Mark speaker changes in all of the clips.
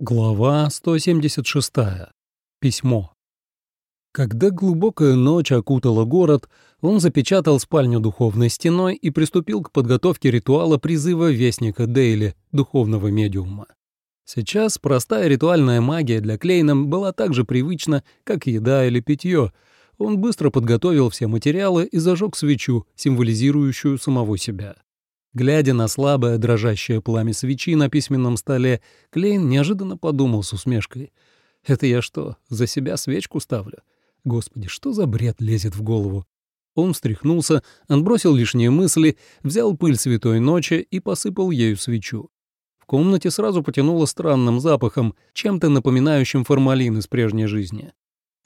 Speaker 1: Глава 176. Письмо. Когда глубокая ночь окутала город, он запечатал спальню духовной стеной и приступил к подготовке ритуала призыва Вестника Дейли, духовного медиума. Сейчас простая ритуальная магия для Клейна была так же привычна, как еда или питье. Он быстро подготовил все материалы и зажег свечу, символизирующую самого себя. Глядя на слабое дрожащее пламя свечи на письменном столе, Клейн неожиданно подумал с усмешкой. «Это я что, за себя свечку ставлю? Господи, что за бред лезет в голову?» Он встряхнулся, отбросил лишние мысли, взял пыль святой ночи и посыпал ею свечу. В комнате сразу потянуло странным запахом, чем-то напоминающим формалин из прежней жизни.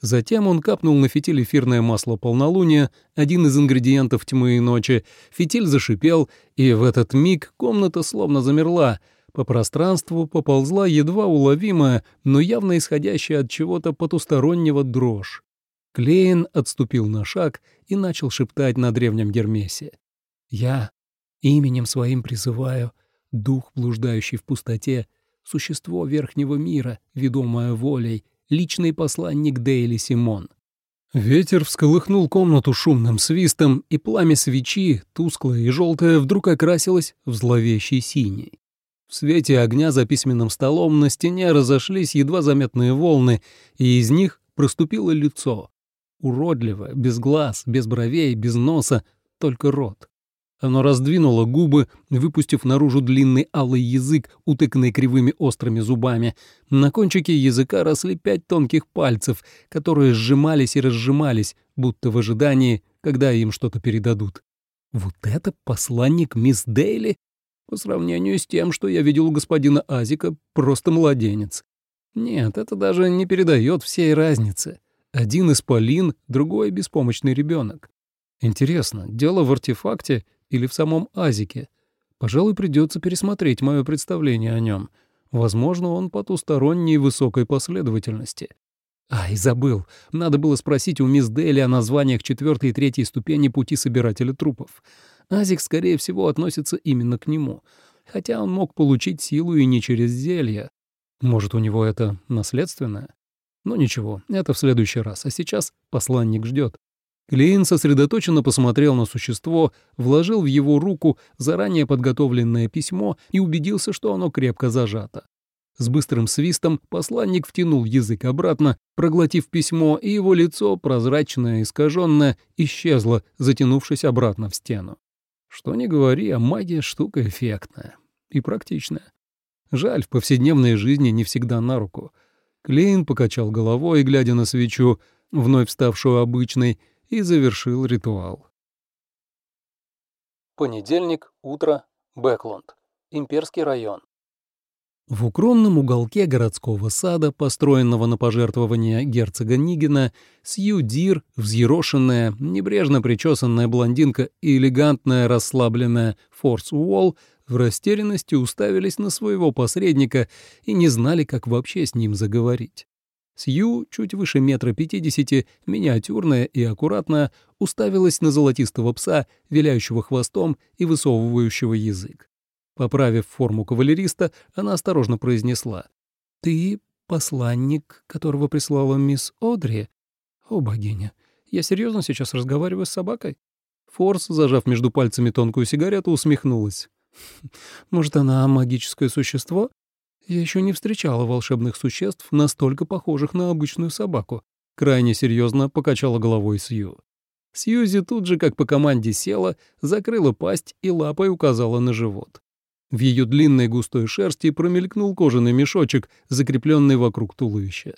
Speaker 1: Затем он капнул на фитиль эфирное масло полнолуния, один из ингредиентов тьмы и ночи. Фитиль зашипел, и в этот миг комната словно замерла. По пространству поползла едва уловимая, но явно исходящая от чего-то потустороннего дрожь. Клейн отступил на шаг и начал шептать на древнем Гермесе. «Я именем своим призываю дух, блуждающий в пустоте, существо верхнего мира, ведомое волей, личный посланник Дейли Симон. Ветер всколыхнул комнату шумным свистом, и пламя свечи, тусклое и желтое, вдруг окрасилось в зловещий синий. В свете огня за письменным столом на стене разошлись едва заметные волны, и из них проступило лицо. Уродливое, без глаз, без бровей, без носа, только рот. Оно раздвинуло губы, выпустив наружу длинный алый язык, утыканный кривыми острыми зубами. На кончике языка росли пять тонких пальцев, которые сжимались и разжимались, будто в ожидании, когда им что-то передадут. Вот это посланник мисс Дейли? По сравнению с тем, что я видел у господина Азика, просто младенец. Нет, это даже не передает всей разницы. Один исполин, другой беспомощный ребенок. Интересно, дело в артефакте или в самом Азике. Пожалуй, придется пересмотреть мое представление о нем. Возможно, он потусторонней высокой последовательности. Ай, забыл. Надо было спросить у мисс Дели о названиях четвертой и третьей ступени пути собирателя трупов. Азик, скорее всего, относится именно к нему. Хотя он мог получить силу и не через зелье. Может, у него это наследственное? Но ну, ничего, это в следующий раз. А сейчас посланник ждет. Клейн сосредоточенно посмотрел на существо, вложил в его руку заранее подготовленное письмо и убедился, что оно крепко зажато. С быстрым свистом посланник втянул язык обратно, проглотив письмо, и его лицо, прозрачное, искаженное, исчезло, затянувшись обратно в стену. Что ни говори, а магия — штука эффектная и практичная. Жаль, в повседневной жизни не всегда на руку. Клейн покачал головой, глядя на свечу, вновь ставшую обычной, и завершил ритуал.
Speaker 2: Понедельник, утро, Бэкланд, Имперский район.
Speaker 1: В укромном уголке городского сада, построенного на пожертвование герцога Нигина, Сью Дир, взъерошенная, небрежно причесанная блондинка и элегантная расслабленная Форс Уолл в растерянности уставились на своего посредника и не знали, как вообще с ним заговорить. Сью, чуть выше метра пятидесяти, миниатюрная и аккуратная, уставилась на золотистого пса, виляющего хвостом и высовывающего язык. Поправив форму кавалериста, она осторожно произнесла. «Ты посланник, которого прислала мисс Одри? О, богиня, я серьезно сейчас разговариваю с собакой?» Форс, зажав между пальцами тонкую сигарету, усмехнулась. «Может, она магическое существо? Я еще не встречала волшебных существ, настолько похожих на обычную собаку. Крайне серьезно покачала головой Сью. Сьюзи тут же, как по команде, села, закрыла пасть и лапой указала на живот. В ее длинной густой шерсти промелькнул кожаный мешочек, закрепленный вокруг туловища.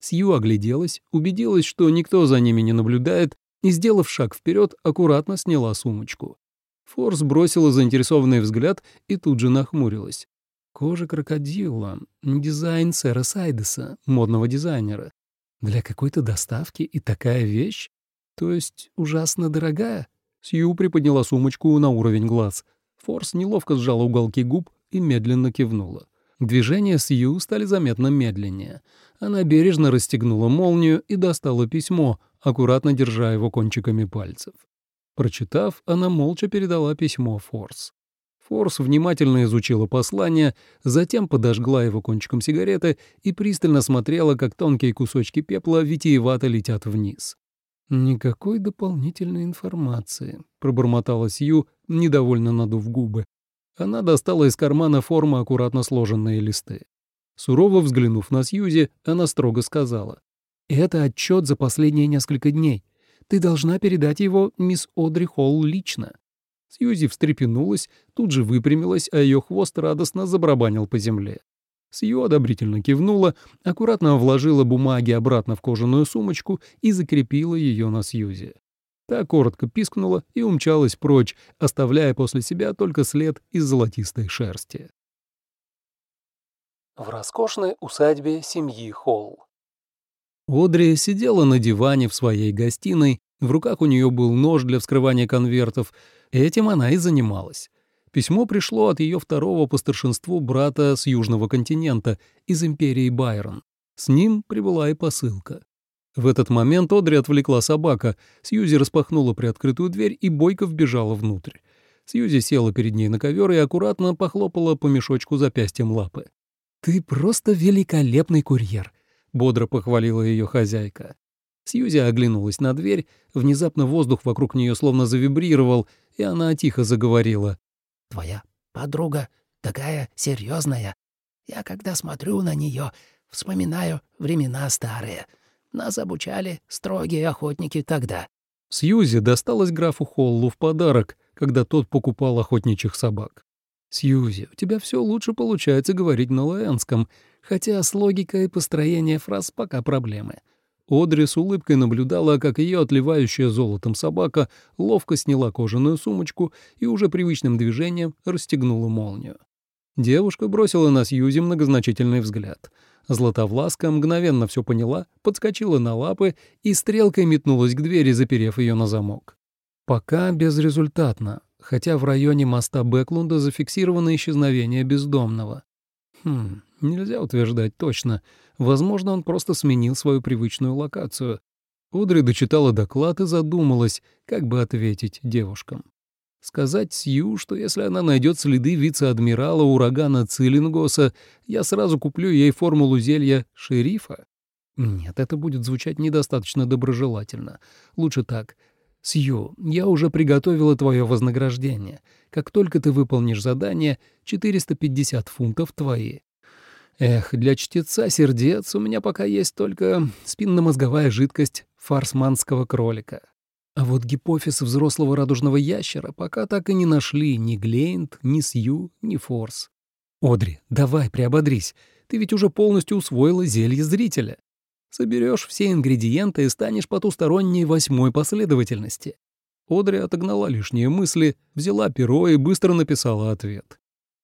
Speaker 1: Сью огляделась, убедилась, что никто за ними не наблюдает, и, сделав шаг вперед, аккуратно сняла сумочку. Форс бросила заинтересованный взгляд и тут же нахмурилась. Кожа крокодила. Дизайн сэра Сайдеса, модного дизайнера. Для какой-то доставки и такая вещь? То есть ужасно дорогая? Сью приподняла сумочку на уровень глаз. Форс неловко сжала уголки губ и медленно кивнула. Движения Сью стали заметно медленнее. Она бережно расстегнула молнию и достала письмо, аккуратно держа его кончиками пальцев. Прочитав, она молча передала письмо Форс. Форс внимательно изучила послание, затем подожгла его кончиком сигареты и пристально смотрела, как тонкие кусочки пепла витиевато летят вниз. «Никакой дополнительной информации», — пробормотала Сью, недовольно надув губы. Она достала из кармана формы аккуратно сложенные листы. Сурово взглянув на Сьюзи, она строго сказала. «Это отчет за последние несколько дней. Ты должна передать его мисс Одри Холл лично». Сьюзи встрепенулась, тут же выпрямилась, а ее хвост радостно забарабанил по земле. Сью одобрительно кивнула, аккуратно вложила бумаги обратно в кожаную сумочку и закрепила ее на Сьюзи. Та коротко пискнула и умчалась прочь, оставляя после себя только след из золотистой шерсти.
Speaker 2: В роскошной усадьбе семьи Холл.
Speaker 1: Одри сидела на диване в своей гостиной, в руках у нее был нож для вскрывания конвертов, этим она и занималась. Письмо пришло от ее второго по старшинству брата с Южного континента, из империи Байрон. С ним прибыла и посылка. В этот момент Одри отвлекла собака, Сьюзи распахнула приоткрытую дверь и бойко вбежала внутрь. Сьюзи села перед ней на ковер и аккуратно похлопала по мешочку запястьем лапы. «Ты просто великолепный курьер», — бодро похвалила ее хозяйка. Сьюзи оглянулась на дверь, внезапно воздух вокруг нее словно завибрировал, и она тихо заговорила.
Speaker 3: «Твоя подруга такая серьезная. Я, когда смотрю на нее, вспоминаю времена старые. Нас обучали строгие охотники тогда».
Speaker 1: Сьюзи досталась графу Холлу в подарок, когда тот покупал охотничьих собак. «Сьюзи, у тебя все лучше получается говорить на лаэнском, хотя с логикой построения фраз пока проблемы». Одри с улыбкой наблюдала, как ее отливающая золотом собака ловко сняла кожаную сумочку и уже привычным движением расстегнула молнию. Девушка бросила на Сьюзи многозначительный взгляд. Златовласка мгновенно все поняла, подскочила на лапы и стрелкой метнулась к двери, заперев ее на замок. Пока безрезультатно, хотя в районе моста Бэклунда зафиксировано исчезновение бездомного. Хм, нельзя утверждать точно. Возможно, он просто сменил свою привычную локацию. Удри дочитала доклад и задумалась, как бы ответить девушкам. Сказать Сью, что если она найдет следы вице-адмирала урагана Цилингоса, я сразу куплю ей формулу зелья шерифа? Нет, это будет звучать недостаточно доброжелательно. Лучше так. Сью, я уже приготовила твое вознаграждение. Как только ты выполнишь задание, 450 фунтов твои. Эх, для чтеца сердец у меня пока есть только спинномозговая жидкость фарсманского кролика. А вот гипофиз взрослого радужного ящера пока так и не нашли ни Глейнт, ни Сью, ни Форс. Одри, давай, приободрись. Ты ведь уже полностью усвоила зелье зрителя. Соберешь все ингредиенты и станешь потусторонней восьмой последовательности. Одри отогнала лишние мысли, взяла перо и быстро написала ответ.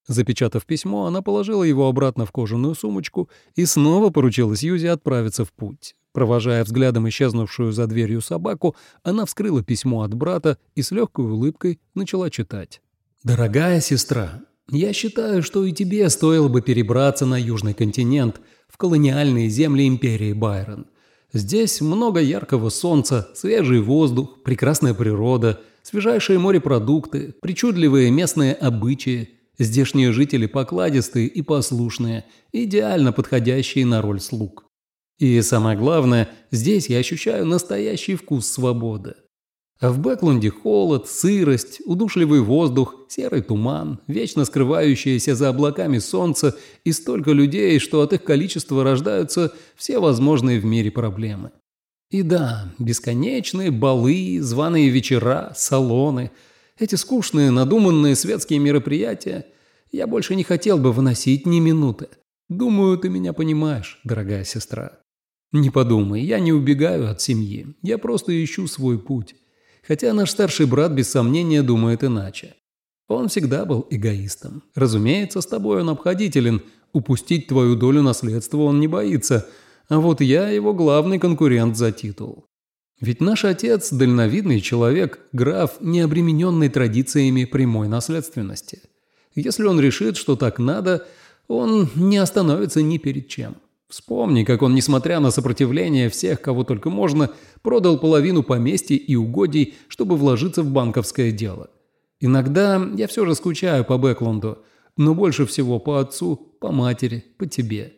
Speaker 1: Запечатав письмо, она положила его обратно в кожаную сумочку и снова поручила Сьюзи отправиться в путь. Провожая взглядом исчезнувшую за дверью собаку, она вскрыла письмо от брата и с легкой улыбкой начала читать. «Дорогая сестра, я считаю, что и тебе стоило бы перебраться на Южный континент, в колониальные земли империи Байрон. Здесь много яркого солнца, свежий воздух, прекрасная природа, свежайшие морепродукты, причудливые местные обычаи – Здешние жители покладистые и послушные, идеально подходящие на роль слуг. И самое главное, здесь я ощущаю настоящий вкус свободы. А в Бэклунде холод, сырость, удушливый воздух, серый туман, вечно скрывающееся за облаками солнце и столько людей, что от их количества рождаются все возможные в мире проблемы. И да, бесконечные балы, званые вечера, салоны – эти скучные, надуманные светские мероприятия я больше не хотел бы выносить ни минуты. Думаю, ты меня понимаешь, дорогая сестра. Не подумай, я не убегаю от семьи, я просто ищу свой путь. Хотя наш старший брат без сомнения думает иначе. Он всегда был эгоистом. Разумеется, с тобой он обходителен, упустить твою долю наследства он не боится, а вот я его главный конкурент за титул. Ведь наш отец – дальновидный человек, граф, не обремененный традициями прямой наследственности. Если он решит, что так надо, он не остановится ни перед чем. Вспомни, как он, несмотря на сопротивление всех, кого только можно, продал половину поместья и угодий, чтобы вложиться в банковское дело. Иногда я все же скучаю по Бэклунду, но больше всего по отцу, по матери, по тебе.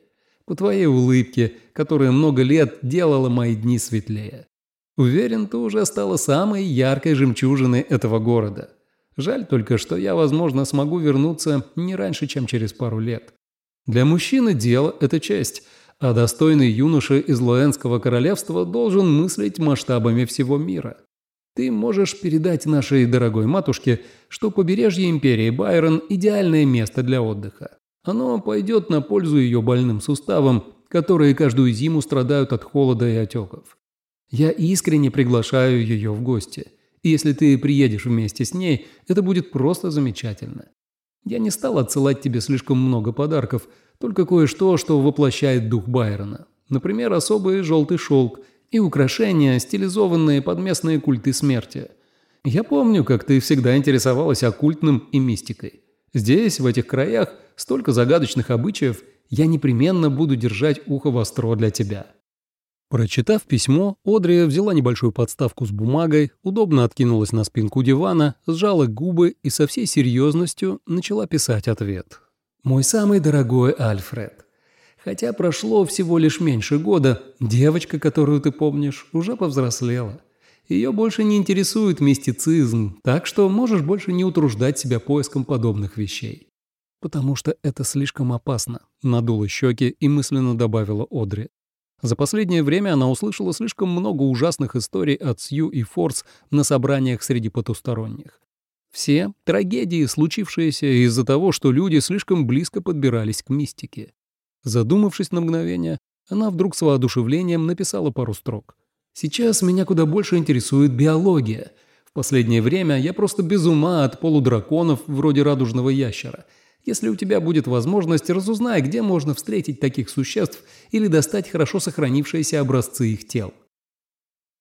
Speaker 1: По твоей улыбке, которая много лет делала мои дни светлее. Уверен, ты уже стала самой яркой жемчужиной этого города. Жаль только, что я, возможно, смогу вернуться не раньше, чем через пару лет. Для мужчины дело – это честь, а достойный юноша из Луэнского королевства должен мыслить масштабами всего мира. Ты можешь передать нашей дорогой матушке, что побережье империи Байрон – идеальное место для отдыха. Оно пойдет на пользу ее больным суставам, которые каждую зиму страдают от холода и отеков. Я искренне приглашаю ее в гости. И если ты приедешь вместе с ней, это будет просто замечательно. Я не стал отсылать тебе слишком много подарков, только кое-что, что воплощает дух Байрона. Например, особый желтый шелк – и украшения, стилизованные под местные культы смерти. Я помню, как ты всегда интересовалась оккультным и мистикой. Здесь, в этих краях, столько загадочных обычаев, я непременно буду держать ухо востро для тебя». Прочитав письмо, Одри взяла небольшую подставку с бумагой, удобно откинулась на спинку дивана, сжала губы и со всей серьезностью начала писать ответ. «Мой самый дорогой Альфред, Хотя прошло всего лишь меньше года, девочка, которую ты помнишь, уже повзрослела. Ее больше не интересует мистицизм, так что можешь больше не утруждать себя поиском подобных вещей. Потому что это слишком опасно, надула щеки и мысленно добавила Одри. За последнее время она услышала слишком много ужасных историй от Сью и Форс на собраниях среди потусторонних. Все трагедии, случившиеся из-за того, что люди слишком близко подбирались к мистике. Задумавшись на мгновение, она вдруг с воодушевлением написала пару строк. «Сейчас меня куда больше интересует биология. В последнее время я просто без ума от полудраконов вроде радужного ящера. Если у тебя будет возможность, разузнай, где можно встретить таких существ или достать хорошо сохранившиеся образцы их тел.